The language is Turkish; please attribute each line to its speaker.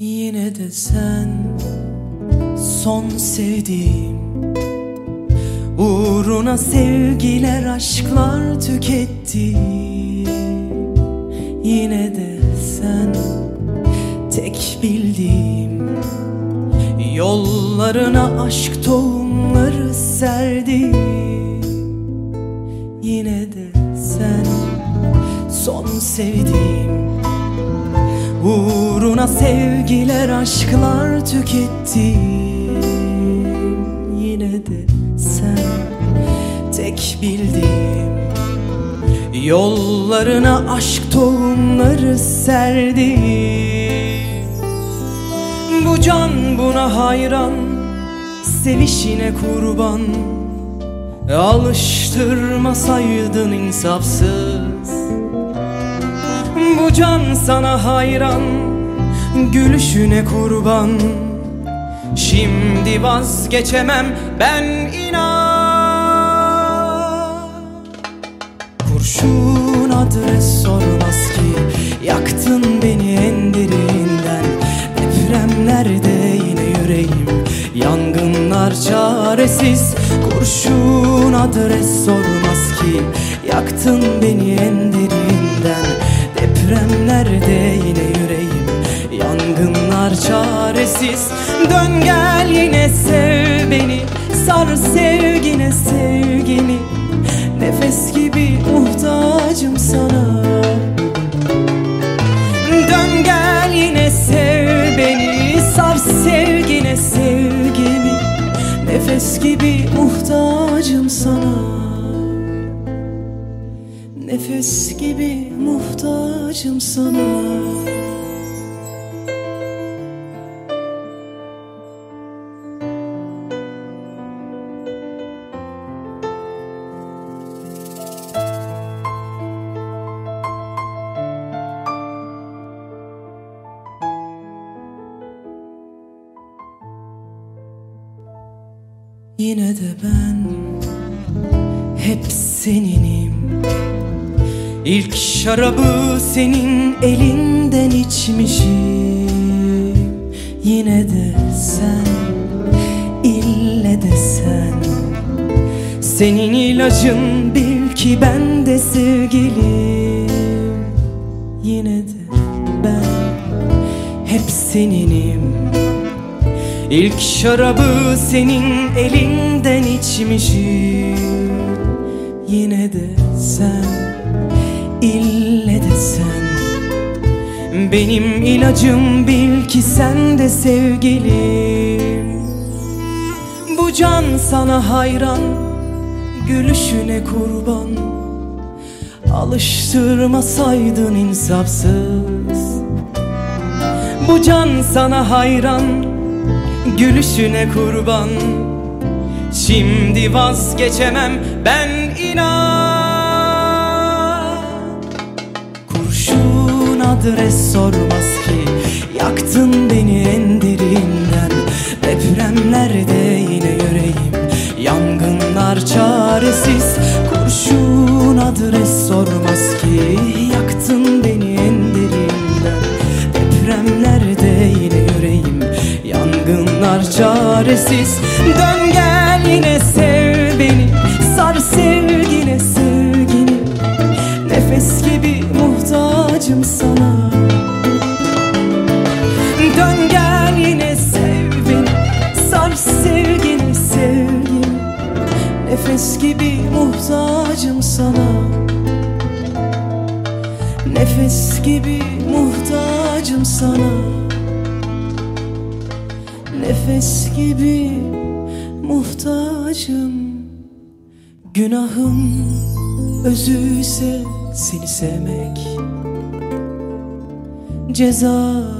Speaker 1: Yine de sen son sevdiğim Uğruna sevgiler aşklar tüketti. Yine de sen tek bildiğim Yollarına aşk tohumları serdi Yine de sen son sevdiğim Uğruna sevgiler aşklar tüketti. Yine de sen tek bildiğim Yollarına aşk tohumları serdi Bu can buna hayran Sevişine kurban. Alıştırmasaydın insafsız. Bu can sana hayran Gülüşüne kurban. Şimdi vazgeçemem ben inan. Kurşun adres sormaz ki Yaktın beni en derinden. Depremlerde yine yüreğim Yangınlar çaresiz. Kurşun adres sormaz ki Yaktın beni en derinden. Depremlerde yine yüreğim Yangınlar çaresiz. Dön gel yine sev beni. Sar sevgine sevgini Nefes gibi muhtacım sana. Dön gel yine sev beni. Sar sevgine sevgimi. Nefes gibi muhtacım sana. Nefes gibi muhtacım sana Yine de ben hep seninim. İlk şarabı senin elinden içmişim. Yine de sen, ille de sen. Senin ilacın bil ki ben de sevgilim. Yine de ben hep seninim İlk şarabı senin elinden içmişim. Yine de sen, ille de sen. Benim ilacım bil ki sen de sevgilim. Bu can sana hayran, gülüşüne kurban. Alıştırmasaydın insafsız. Bu can sana hayran gülüşüne kurban. Şimdi vazgeçemem ben inan. Kurşun adres sormaz ki Yaktın beni Yangınlar çaresiz. Dön gel yine sev beni Sar sevgine sevgini. Nefes gibi muhtacım sana. Dön gel yine sev beni Sar sevgini sevgini. Nefes gibi muhtacım sana. Nefes gibi muhtacım sana Nefes gibi muhtacım Günahım özü ise seni sevmek Ceza